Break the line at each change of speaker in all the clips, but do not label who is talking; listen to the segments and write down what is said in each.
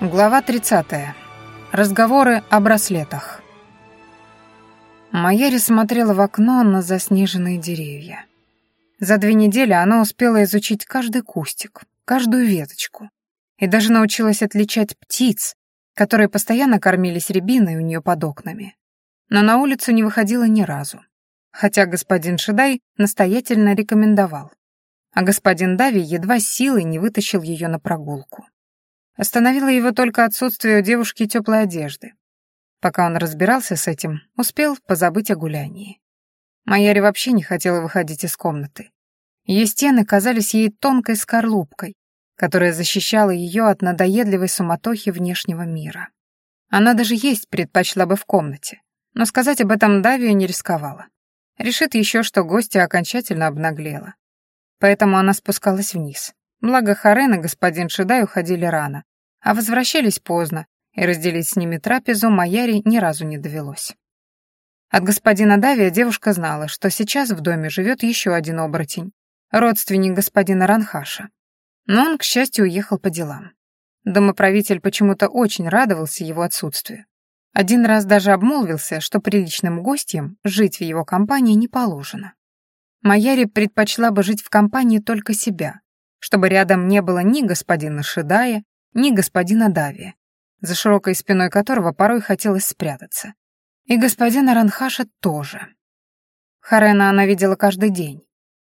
Глава 30. Разговоры о браслетах. Майяри смотрела в окно на заснеженные деревья. За две недели она успела изучить каждый кустик, каждую веточку и даже научилась отличать птиц, которые постоянно кормились рябиной у нее под окнами. Но на улицу не выходила ни разу, хотя господин Шидай настоятельно рекомендовал, а господин Дави едва силой не вытащил ее на прогулку. Остановило его только отсутствие у девушки теплой одежды. Пока он разбирался с этим, успел позабыть о гулянии. Майяри вообще не хотела выходить из комнаты. Ее стены казались ей тонкой скорлупкой, которая защищала ее от надоедливой суматохи внешнего мира. Она даже есть предпочла бы в комнате, но сказать об этом Давию не рисковала. Решит еще, что гостья окончательно обнаглела. Поэтому она спускалась вниз. Благо Харен и господин Шидай уходили рано, а возвращались поздно, и разделить с ними трапезу Маяри ни разу не довелось. От господина Давия девушка знала, что сейчас в доме живет еще один оборотень, родственник господина Ранхаша. Но он, к счастью, уехал по делам. Домоправитель почему-то очень радовался его отсутствию. Один раз даже обмолвился, что приличным гостям жить в его компании не положено. Маяри предпочла бы жить в компании только себя, чтобы рядом не было ни господина Шидая, ни господина Дави, за широкой спиной которого порой хотелось спрятаться. И господина Ранхаша тоже. Харена она видела каждый день.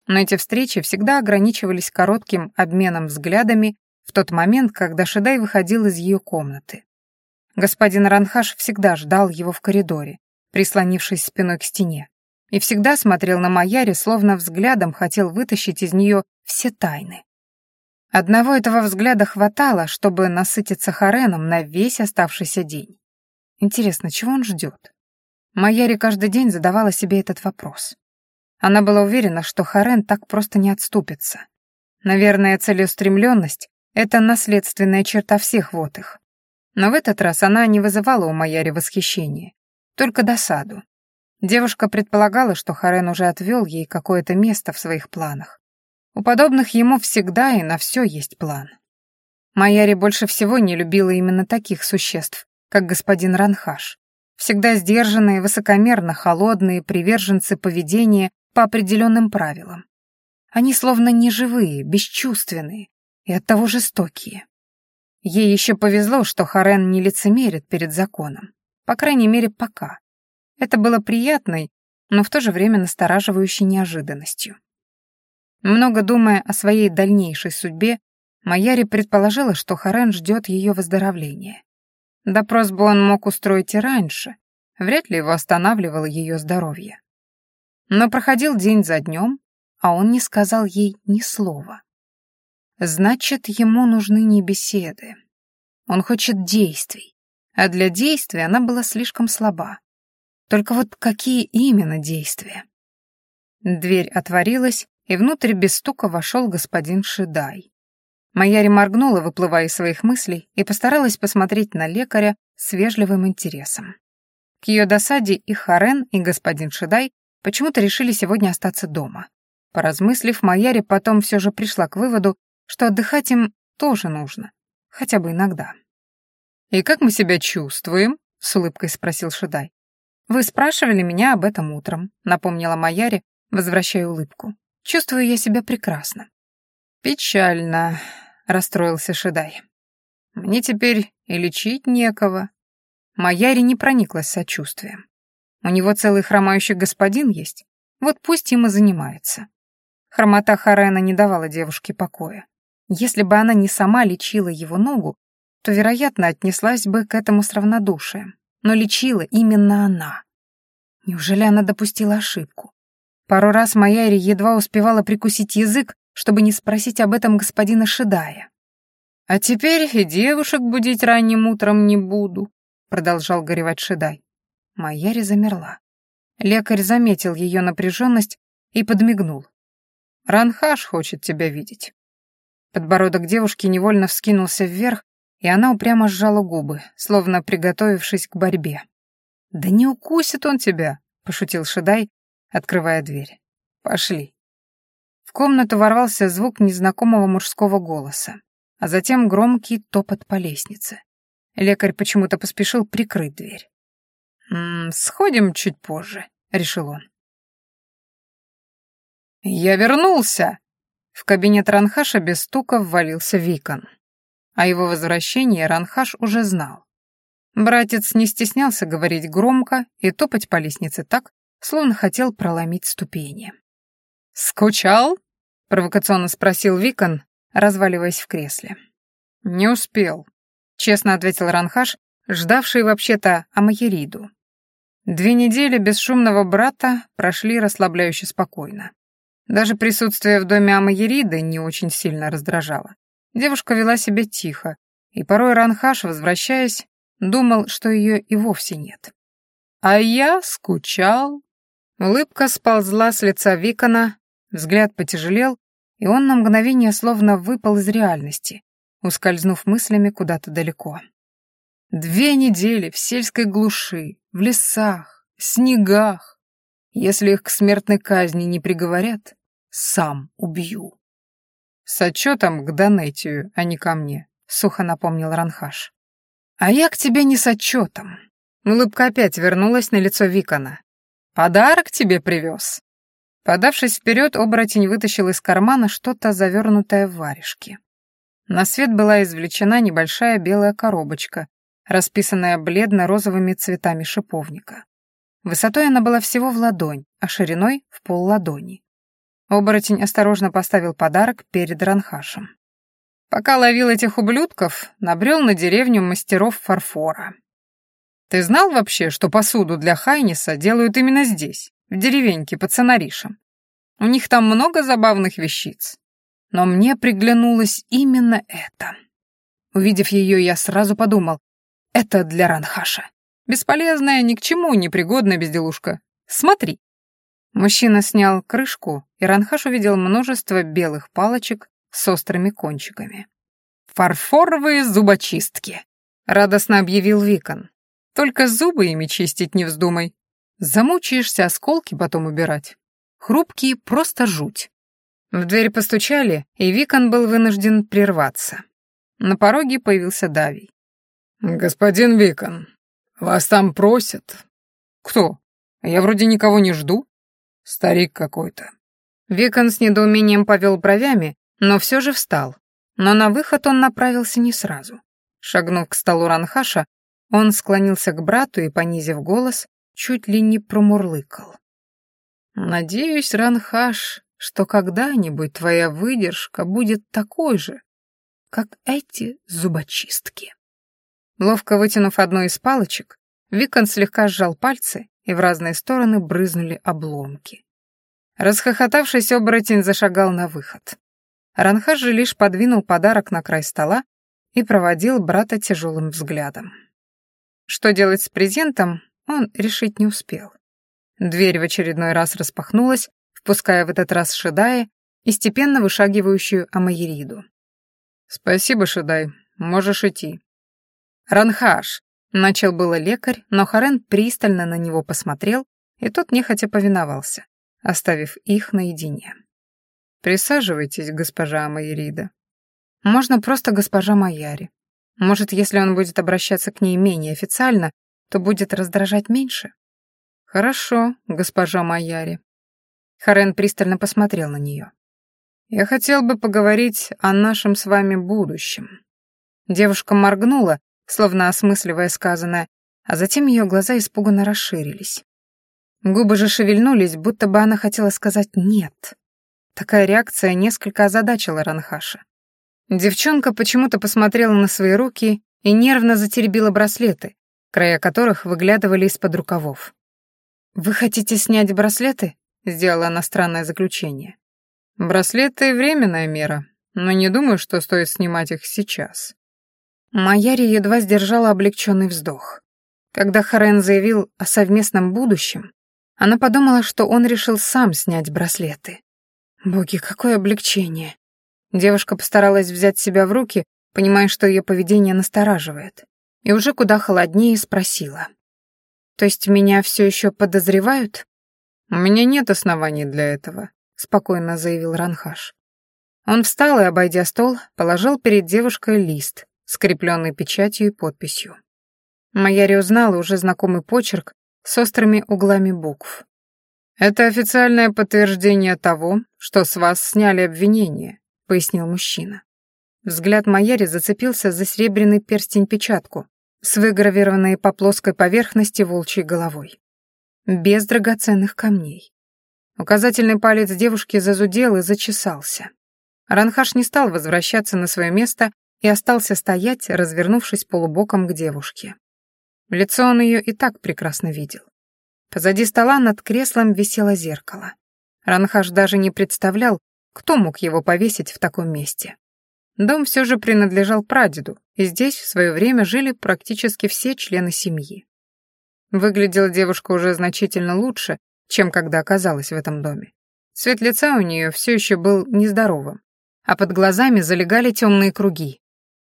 Но эти встречи всегда ограничивались коротким обменом взглядами в тот момент, когда Шидай выходил из ее комнаты. Господин Ранхаш всегда ждал его в коридоре, прислонившись спиной к стене, и всегда смотрел на Маяре, словно взглядом хотел вытащить из нее все тайны. Одного этого взгляда хватало, чтобы насытиться Хареном на весь оставшийся день. Интересно, чего он ждет? Майяри каждый день задавала себе этот вопрос. Она была уверена, что Харен так просто не отступится. Наверное, целеустремленность — это наследственная черта всех вот их. Но в этот раз она не вызывала у Майяри восхищения, только досаду. Девушка предполагала, что Харен уже отвел ей какое-то место в своих планах. У подобных ему всегда и на все есть план. Майяри больше всего не любила именно таких существ, как господин Ранхаш. Всегда сдержанные, высокомерно холодные приверженцы поведения по определенным правилам. Они словно неживые, бесчувственные и оттого жестокие. Ей еще повезло, что Харен не лицемерит перед законом. По крайней мере, пока. Это было приятной, но в то же время настораживающей неожиданностью. Много думая о своей дальнейшей судьбе, Маяри предположила, что Харен ждет ее выздоровления. Допрос бы он мог устроить и раньше, вряд ли его останавливало ее здоровье. Но проходил день за днем, а он не сказал ей ни слова. Значит, ему нужны не беседы. Он хочет действий, а для действий она была слишком слаба. Только вот какие именно действия? Дверь отворилась, и внутрь без стука вошел господин Шидай. Маяри моргнула, выплывая из своих мыслей, и постаралась посмотреть на лекаря с вежливым интересом. К ее досаде и Харен, и господин Шидай почему-то решили сегодня остаться дома. Поразмыслив, Маяри потом все же пришла к выводу, что отдыхать им тоже нужно, хотя бы иногда. «И как мы себя чувствуем?» — с улыбкой спросил Шидай. «Вы спрашивали меня об этом утром», — напомнила Маяри, возвращая улыбку. Чувствую я себя прекрасно. Печально, расстроился Шидай. Мне теперь и лечить некого. Маяри не прониклась сочувствием. У него целый хромающий господин есть, вот пусть им и занимается. Хромота Харена не давала девушке покоя. Если бы она не сама лечила его ногу, то, вероятно, отнеслась бы к этому с равнодушием. Но лечила именно она. Неужели она допустила ошибку? Пару раз Майяри едва успевала прикусить язык, чтобы не спросить об этом господина Шидая. «А теперь и девушек будить ранним утром не буду», — продолжал горевать Шидай. Майяри замерла. Лекарь заметил ее напряженность и подмигнул. «Ранхаш хочет тебя видеть». Подбородок девушки невольно вскинулся вверх, и она упрямо сжала губы, словно приготовившись к борьбе. «Да не укусит он тебя», — пошутил Шидай, открывая дверь. «Пошли». В комнату ворвался звук незнакомого мужского голоса, а затем громкий топот по лестнице. Лекарь почему-то поспешил прикрыть дверь. «М -м, «Сходим чуть позже», — решил он. «Я вернулся!» В кабинет Ранхаша без стука ввалился Викон. О его возвращении Ранхаш уже знал. Братец не стеснялся говорить громко и топать по лестнице так, словно хотел проломить ступени. «Скучал?» — провокационно спросил Викон, разваливаясь в кресле. «Не успел», — честно ответил Ранхаш, ждавший вообще-то Амаериду. Две недели бесшумного брата прошли расслабляюще спокойно. Даже присутствие в доме Амаериды не очень сильно раздражало. Девушка вела себя тихо, и порой Ранхаш, возвращаясь, думал, что ее и вовсе нет. А я скучал. Улыбка сползла с лица Викона, взгляд потяжелел, и он на мгновение словно выпал из реальности, ускользнув мыслями куда-то далеко. Две недели в сельской глуши, в лесах, снегах. Если их к смертной казни не приговорят, сам убью. С отчетом к Донетию, а не ко мне, сухо напомнил Ранхаш. А я к тебе не с отчетом. Улыбка опять вернулась на лицо Викона. Подарок тебе привез. Подавшись вперед, оборотень вытащил из кармана что-то завернутое в варежки. На свет была извлечена небольшая белая коробочка, расписанная бледно-розовыми цветами шиповника. Высотой она была всего в ладонь, а шириной — в пол ладони. Оборотень осторожно поставил подарок перед Ранхашем. Пока ловил этих ублюдков, набрел на деревню мастеров фарфора. Ты знал вообще, что посуду для Хайниса делают именно здесь, в деревеньке под Сонаришем? У них там много забавных вещиц. Но мне приглянулось именно это. Увидев ее, я сразу подумал, это для Ранхаша. Бесполезная, ни к чему непригодная безделушка. Смотри. Мужчина снял крышку, и Ранхаш увидел множество белых палочек с острыми кончиками. «Фарфоровые зубочистки», — радостно объявил Викон. «Только зубы ими чистить не вздумай. Замучаешься осколки потом убирать. Хрупкие просто жуть». В дверь постучали, и Викон был вынужден прерваться. На пороге появился Давий. «Господин Викон, вас там просят». «Кто? Я вроде никого не жду». «Старик какой-то». Викон с недоумением повел бровями, но все же встал. Но на выход он направился не сразу. Шагнув к столу Ранхаша, он склонился к брату и, понизив голос, чуть ли не промурлыкал. «Надеюсь, Ранхаш, что когда-нибудь твоя выдержка будет такой же, как эти зубочистки». Ловко вытянув одну из палочек, Викон слегка сжал пальцы, и в разные стороны брызнули обломки. Расхохотавшись, оборотень зашагал на выход. Ранхаш же лишь подвинул подарок на край стола и проводил брата тяжелым взглядом. Что делать с презентом, он решить не успел. Дверь в очередной раз распахнулась, впуская в этот раз Шедая и степенно вышагивающую Амаериду. «Спасибо, Шедай, можешь идти», «Ранхаш!» — начал было лекарь, но Харен пристально на него посмотрел, и тот нехотя повиновался, оставив их наедине. «Присаживайтесь, госпожа Майрида. Можно просто госпожа Майяри. Может, если он будет обращаться к ней менее официально, то будет раздражать меньше?» «Хорошо, госпожа Майяри». Харен пристально посмотрел на нее. «Я хотел бы поговорить о нашем с вами будущем». Девушка моргнула, словно осмысливая сказанное, а затем ее глаза испуганно расширились. Губы же шевельнулись, будто бы она хотела сказать «нет». Такая реакция несколько озадачила Ранхаша. Девчонка почему-то посмотрела на свои руки и нервно затеребила браслеты, края которых выглядывали из-под рукавов. «Вы хотите снять браслеты?» — сделала она странное заключение. «Браслеты — временная мера, но не думаю, что стоит снимать их сейчас. Маяри едва сдержала облегченный вздох. Когда Харен заявил о совместном будущем, она подумала, что он решил сам снять браслеты. Боги, какое облегчение. Девушка постаралась взять себя в руки, понимая, что ее поведение настораживает, и уже куда холоднее спросила. «То есть меня все еще подозревают?» «У меня нет оснований для этого», — спокойно заявил Ранхаш. Он встал и, обойдя стол, положил перед девушкой лист, скрепленный печатью и подписью. Майяри узнала уже знакомый почерк с острыми углами букв. «Это официальное подтверждение того, что с вас сняли обвинение», — пояснил мужчина. Взгляд Майяри зацепился за серебряный перстень-печатку с выгравированной по плоской поверхности волчьей головой. Без драгоценных камней. Указательный палец девушки зазудел и зачесался. Ранхаш не стал возвращаться на свое место и остался стоять, развернувшись полубоком к девушке. Лицо он ее и так прекрасно видел. Позади стола над креслом висело зеркало. Ранхаш даже не представлял, кто мог его повесить в таком месте. Дом все же принадлежал прадеду, и здесь в свое время жили практически все члены семьи. Выглядела девушка уже значительно лучше, чем когда оказалась в этом доме. Цвет лица у нее все еще был нездоровым, а под глазами залегали темные круги.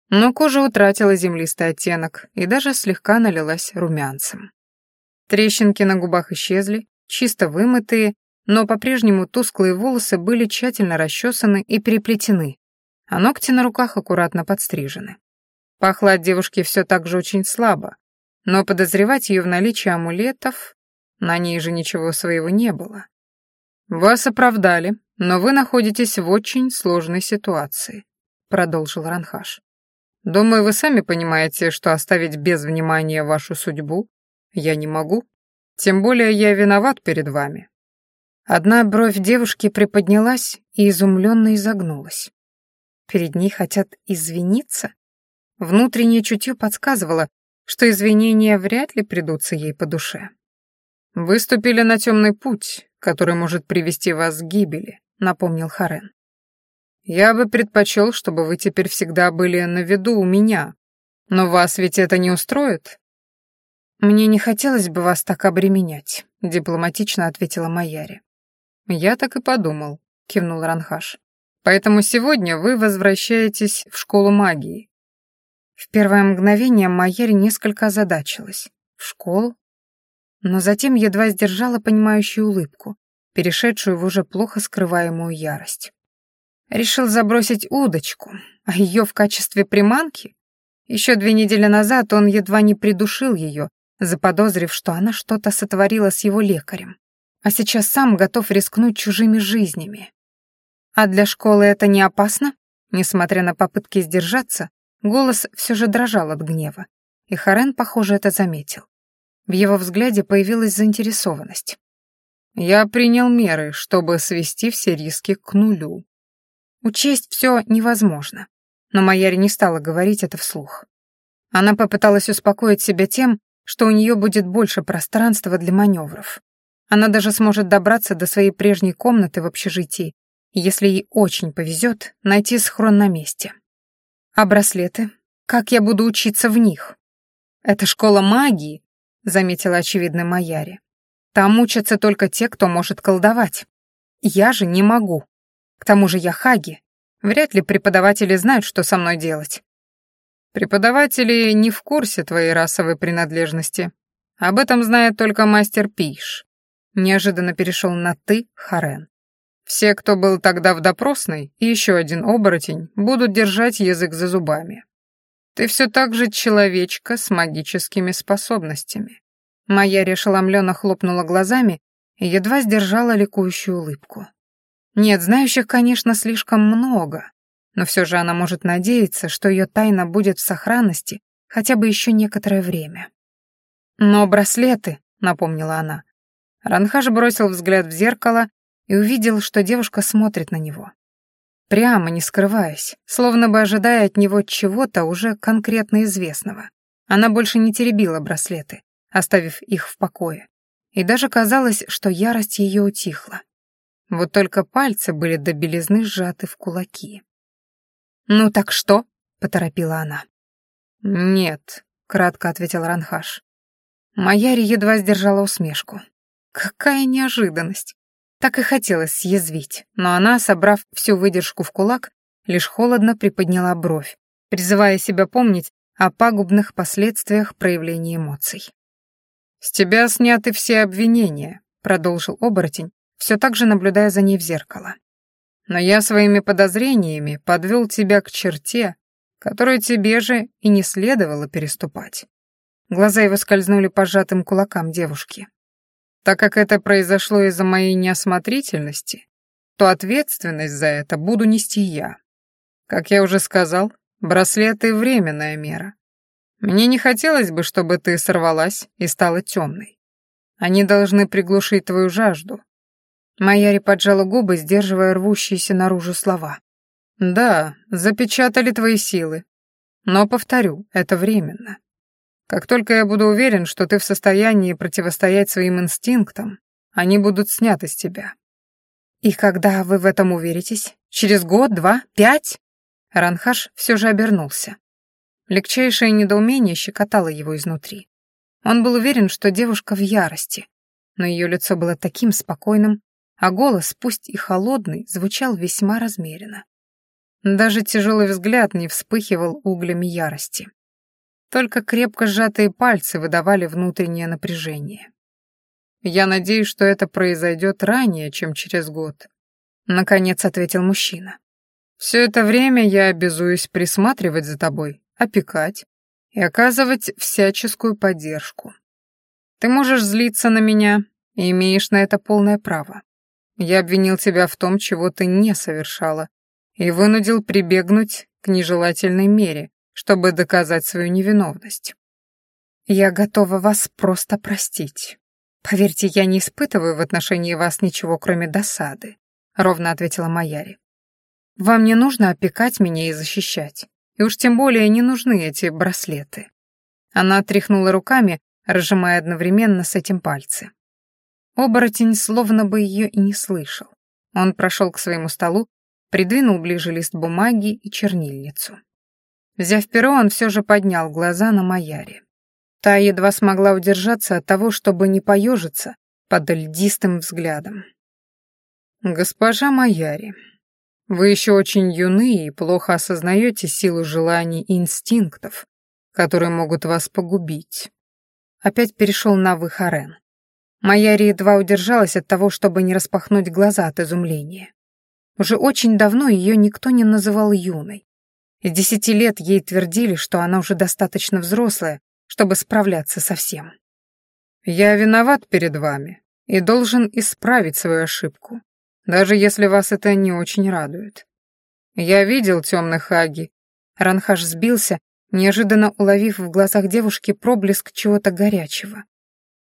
Но кожа утратила землистый оттенок и даже слегка налилась румянцем. Трещинки на губах исчезли, чисто вымытые, но по-прежнему тусклые волосы были тщательно расчесаны и переплетены, а ногти на руках аккуратно подстрижены. Пахло от девушки все так же очень слабо, но подозревать ее в наличии амулетов на ней же ничего своего не было. «Вас оправдали, но вы находитесь в очень сложной ситуации», — продолжил Ранхаш. «Думаю, вы сами понимаете, что оставить без внимания вашу судьбу я не могу. Тем более я виноват перед вами». Одна бровь девушки приподнялась и изумленно изогнулась. Перед ней хотят извиниться? Внутреннее чутье подсказывало, что извинения вряд ли придутся ей по душе. «Выступили на темный путь, который может привести вас к гибели», — напомнил Харен. «Я бы предпочел, чтобы вы теперь всегда были на виду у меня, но вас ведь это не устроит?» «Мне не хотелось бы вас так обременять», — дипломатично ответила Майяри. «Я так и подумал», — кивнул Ранхаш. «Поэтому сегодня вы возвращаетесь в школу магии». В первое мгновение Майяри несколько озадачилась. «В школу? но затем едва сдержала понимающую улыбку, перешедшую в уже плохо скрываемую ярость. Решил забросить удочку, а ее в качестве приманки? Еще две недели назад он едва не придушил ее, заподозрив, что она что-то сотворила с его лекарем, а сейчас сам готов рискнуть чужими жизнями. А для школы это не опасно? Несмотря на попытки сдержаться, голос все же дрожал от гнева, и Харен, похоже, это заметил. В его взгляде появилась заинтересованность. «Я принял меры, чтобы свести все риски к нулю». Учесть все невозможно, но Майяри не стала говорить это вслух. Она попыталась успокоить себя тем, что у нее будет больше пространства для маневров. Она даже сможет добраться до своей прежней комнаты в общежитии, если ей очень повезет найти схрон на месте. А браслеты? Как я буду учиться в них? Это школа магии, — заметила очевидно Маяри. «Там учатся только те, кто может колдовать. Я же не могу. К тому же я Хаги. Вряд ли преподаватели знают, что со мной делать». «Преподаватели не в курсе твоей расовой принадлежности. Об этом знает только мастер Пиш». Неожиданно перешел на «ты» Харен. «Все, кто был тогда в допросной, и еще один оборотень, будут держать язык за зубами. Ты все так же человечка с магическими способностями. Моя ошеломленно хлопнула глазами и едва сдержала ликующую улыбку. Нет, знающих, конечно, слишком много, но все же она может надеяться, что ее тайна будет в сохранности хотя бы еще некоторое время. «Но браслеты», — напомнила она. Ранхаш бросил взгляд в зеркало и увидел, что девушка смотрит на него прямо, не скрываясь, словно бы ожидая от него чего-то уже конкретно известного. Она больше не теребила браслеты, оставив их в покое. И даже казалось, что ярость ее утихла. Вот только пальцы были до белизны сжаты в кулаки. «Ну так что?» — поторопила она. «Нет», — кратко ответил Ранхаш. Маяри едва сдержала усмешку. «Какая неожиданность! Так и хотелось съязвить, но она, собрав всю выдержку в кулак, лишь холодно приподняла бровь, призывая себя помнить о пагубных последствиях проявления эмоций. «С тебя сняты все обвинения», — продолжил оборотень, все так же наблюдая за ней в зеркало. «Но я своими подозрениями подвел тебя к черте, которую тебе же и не следовало переступать. Глаза его скользнули по сжатым кулакам девушки. Так как это произошло из-за моей неосмотрительности, то ответственность за это буду нести я. Как я уже сказал, браслеты — временная мера. Мне не хотелось бы, чтобы ты сорвалась и стала темной. Они должны приглушить твою жажду. Майяри поджала губы, сдерживая рвущиеся наружу слова. Да, запечатали твои силы. Но, повторю, это временно. Как только я буду уверен, что ты в состоянии противостоять своим инстинктам, они будут сняты с тебя. И когда вы в этом уверитесь? Через год, два, пять? Ранхаш все же обернулся. Легчайшее недоумение щекотало его изнутри. Он был уверен, что девушка в ярости, но ее лицо было таким спокойным, а голос, пусть и холодный, звучал весьма размеренно. Даже тяжелый взгляд не вспыхивал углями ярости. Только крепко сжатые пальцы выдавали внутреннее напряжение. «Я надеюсь, что это произойдет ранее, чем через год», — наконец ответил мужчина. «Все это время я обязуюсь присматривать за тобой, опекать и оказывать всяческую поддержку. Ты можешь злиться на меня и имеешь на это полное право. Я обвинил тебя в том, чего ты не совершала, и вынудил прибегнуть к нежелательной мере, чтобы доказать свою невиновность. Я готова вас просто простить. Поверьте, я не испытываю в отношении вас ничего, кроме досады, ровно ответила Маяри. Вам не нужно опекать меня и защищать. И уж тем более не нужны эти браслеты. Она тряхнула руками, разжимая одновременно с этим пальцы. Оборотень словно бы ее и не слышал. Он прошел к своему столу, придвинул ближе лист бумаги и чернильницу. Взяв перо, он все же поднял глаза на Маяре. Та едва смогла удержаться от того, чтобы не поежиться под льдистым взглядом. «Госпожа Маяри, вы еще очень юны и плохо осознаете силу желаний и инстинктов, которые могут вас погубить». Опять перешел на вы Харен. Маяри едва удержалась от того, чтобы не распахнуть глаза от изумления. Уже очень давно ее никто не называл юной. И десяти лет ей твердили, что она уже достаточно взрослая, чтобы справляться со всем. «Я виноват перед вами и должен исправить свою ошибку, даже если вас это не очень радует. Я видел темных Хаги». Ранхаш сбился, неожиданно уловив в глазах девушки проблеск чего-то горячего.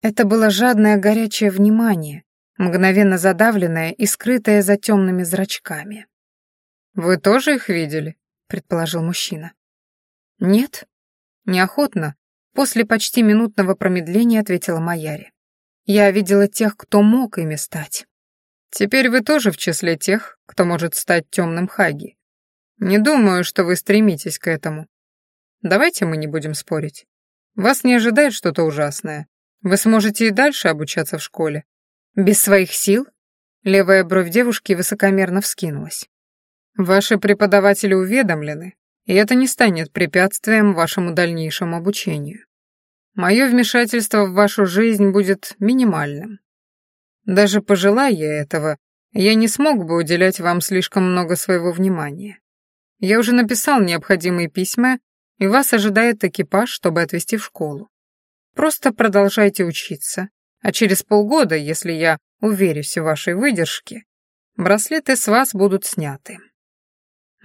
Это было жадное горячее внимание, мгновенно задавленное и скрытое за темными зрачками. «Вы тоже их видели?» Предположил мужчина. Нет, неохотно, после почти минутного промедления ответила Маяри. Я видела тех, кто мог ими стать. Теперь вы тоже в числе тех, кто может стать темным Хаги. Не думаю, что вы стремитесь к этому. Давайте мы не будем спорить. Вас не ожидает что-то ужасное. Вы сможете и дальше обучаться в школе. Без своих сил? Левая бровь девушки высокомерно вскинулась. Ваши преподаватели уведомлены, и это не станет препятствием вашему дальнейшему обучению. Мое вмешательство в вашу жизнь будет минимальным. Даже пожелая я этого, я не смог бы уделять вам слишком много своего внимания. Я уже написал необходимые письма, и вас ожидает экипаж, чтобы отвезти в школу. Просто продолжайте учиться, а через полгода, если я уверюсь в вашей выдержке, браслеты с вас будут сняты.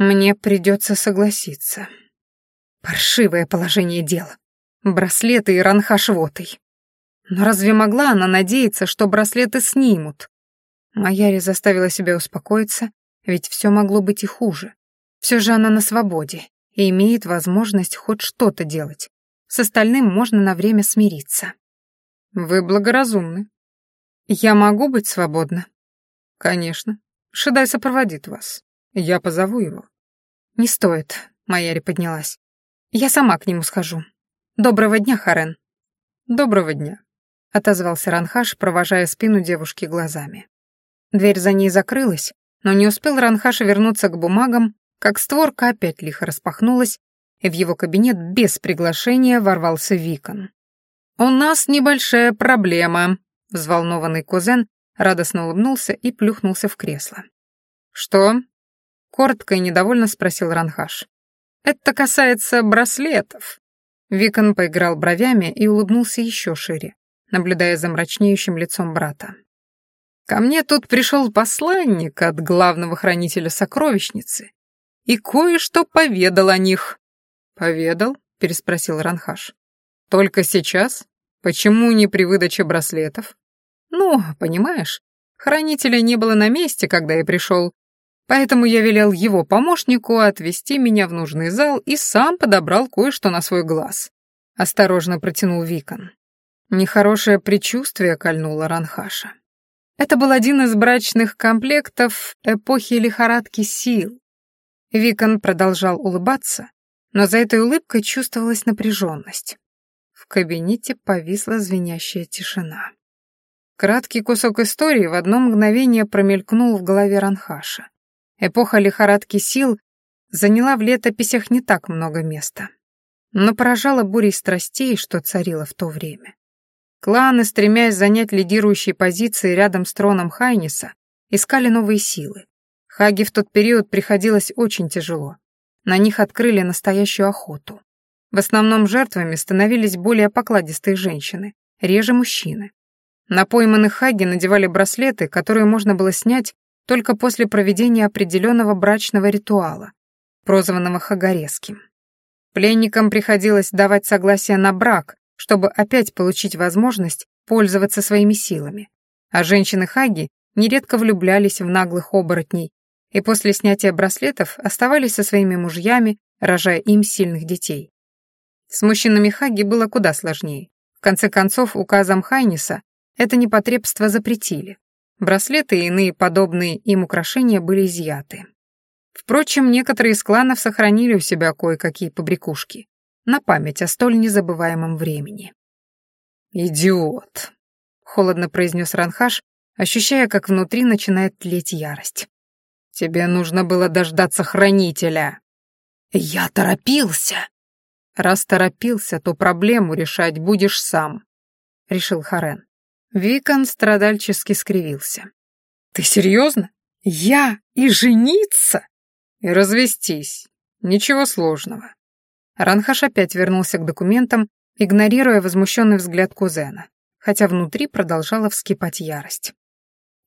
Мне придется согласиться. Паршивое положение дел. Браслеты и ранхашвотой. Но разве могла она надеяться, что браслеты снимут? Маяри заставила себя успокоиться, ведь все могло быть и хуже. Все же она на свободе и имеет возможность хоть что-то делать. С остальным можно на время смириться. Вы благоразумны. Я могу быть свободна? Конечно. Шедай сопроводит вас. Я позову его. Не стоит, Майяри поднялась. Я сама к нему схожу. Доброго дня, Харен. Доброго дня, отозвался Ранхаш, провожая спину девушки глазами. Дверь за ней закрылась, но не успел Ранхаш вернуться к бумагам, как створка опять лихо распахнулась, и в его кабинет без приглашения ворвался Викон. «У нас небольшая проблема», — взволнованный кузен радостно улыбнулся и плюхнулся в кресло. «Что?» Коротко и недовольно спросил Ранхаш. Это касается браслетов». Викон поиграл бровями и улыбнулся еще шире, наблюдая за мрачнеющим лицом брата. «Ко мне тут пришел посланник от главного хранителя сокровищницы и кое-что поведал о них». «Поведал?» — переспросил Ранхаш. «Только сейчас? Почему не при выдаче браслетов?» «Ну, понимаешь, хранителя не было на месте, когда я пришел, Поэтому я велел его помощнику отвести меня в нужный зал и сам подобрал кое-что на свой глаз. Осторожно протянул Викон. Нехорошее предчувствие кольнуло Ранхаша. Это был один из брачных комплектов эпохи лихорадки сил. Викон продолжал улыбаться, но за этой улыбкой чувствовалась напряженность. В кабинете повисла звенящая тишина. Краткий кусок истории в одно мгновение промелькнул в голове Ранхаша. Эпоха лихорадки сил заняла в летописях не так много места, но поражала бурей страстей, что царило в то время. Кланы, стремясь занять лидирующие позиции рядом с троном Хайниса, искали новые силы. Хаги в тот период приходилось очень тяжело. На них открыли настоящую охоту. В основном жертвами становились более покладистые женщины, реже мужчины. На пойманных хаги надевали браслеты, которые можно было снять только после проведения определенного брачного ритуала, прозванного Хагареским. Пленникам приходилось давать согласие на брак, чтобы опять получить возможность пользоваться своими силами. А женщины Хаги нередко влюблялись в наглых оборотней и после снятия браслетов оставались со своими мужьями, рожая им сильных детей. С мужчинами Хаги было куда сложнее. В конце концов, указом Хайниса это непотребство запретили. Браслеты и иные подобные им украшения были изъяты. Впрочем, некоторые из кланов сохранили у себя кое-какие побрякушки на память о столь незабываемом времени. «Идиот!» — холодно произнес Ранхаш, ощущая, как внутри начинает тлеть ярость. «Тебе нужно было дождаться хранителя». «Я торопился!» «Раз торопился, то проблему решать будешь сам», — решил Харен. Викон страдальчески скривился. «Ты серьезно? Я и жениться?» «И развестись. Ничего сложного». Ранхаш опять вернулся к документам, игнорируя возмущенный взгляд кузена, хотя внутри продолжала вскипать ярость.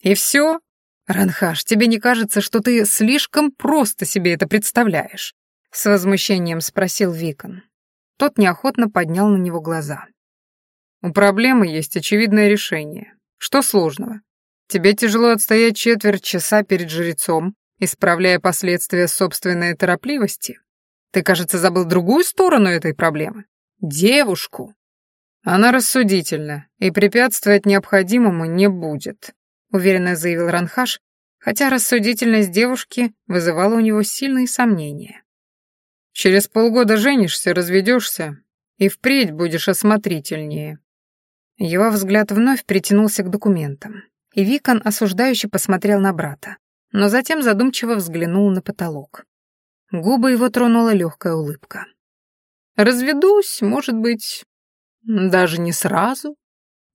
«И все? Ранхаш, тебе не кажется, что ты слишком просто себе это представляешь?» С возмущением спросил Викон. Тот неохотно поднял на него глаза. У проблемы есть очевидное решение. Что сложного? Тебе тяжело отстоять четверть часа перед жрецом, исправляя последствия собственной торопливости? Ты, кажется, забыл другую сторону этой проблемы. Девушку. Она рассудительна и препятствовать необходимому не будет, уверенно заявил Ранхаш, хотя рассудительность девушки вызывала у него сильные сомнения. Через полгода женишься, разведешься и впредь будешь осмотрительнее. Его взгляд вновь притянулся к документам, и Викон осуждающе посмотрел на брата, но затем задумчиво взглянул на потолок. Губы его тронула легкая улыбка. «Разведусь, может быть, даже не сразу?»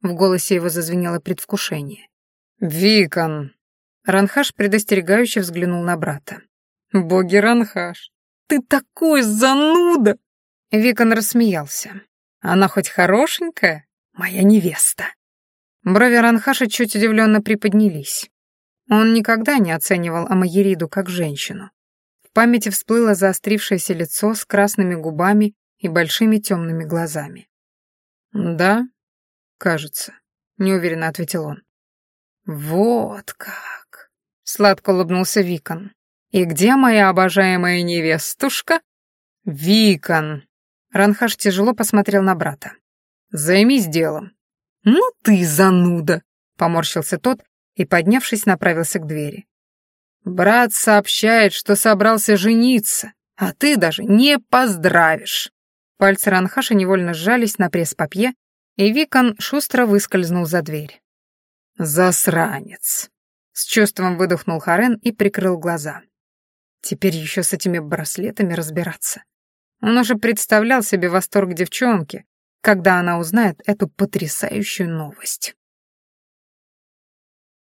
В голосе его зазвенело предвкушение. «Викон!» Ранхаш предостерегающе взглянул на брата. «Боги Ранхаш, ты такой зануда!» Викон рассмеялся. «Она хоть хорошенькая?» Моя невеста». Брови Ранхаша чуть удивленно приподнялись. Он никогда не оценивал Амагириду как женщину. В памяти всплыло заострившееся лицо с красными губами и большими темными глазами. «Да, кажется», — неуверенно ответил он. «Вот как!» — сладко улыбнулся Викон. «И где моя обожаемая невестушка?» «Викон!» Ранхаш тяжело посмотрел на брата. Займись делом». «Ну ты зануда!» — поморщился тот и, поднявшись, направился к двери. «Брат сообщает, что собрался жениться, а ты даже не поздравишь». Пальцы Ранхаша невольно сжались на пресс-папье, и Викон шустро выскользнул за дверь. «Засранец!» — с чувством выдохнул Харен и прикрыл глаза. Теперь еще с этими браслетами разбираться. Он уже представлял себе восторг девчонки, когда она узнает эту потрясающую новость.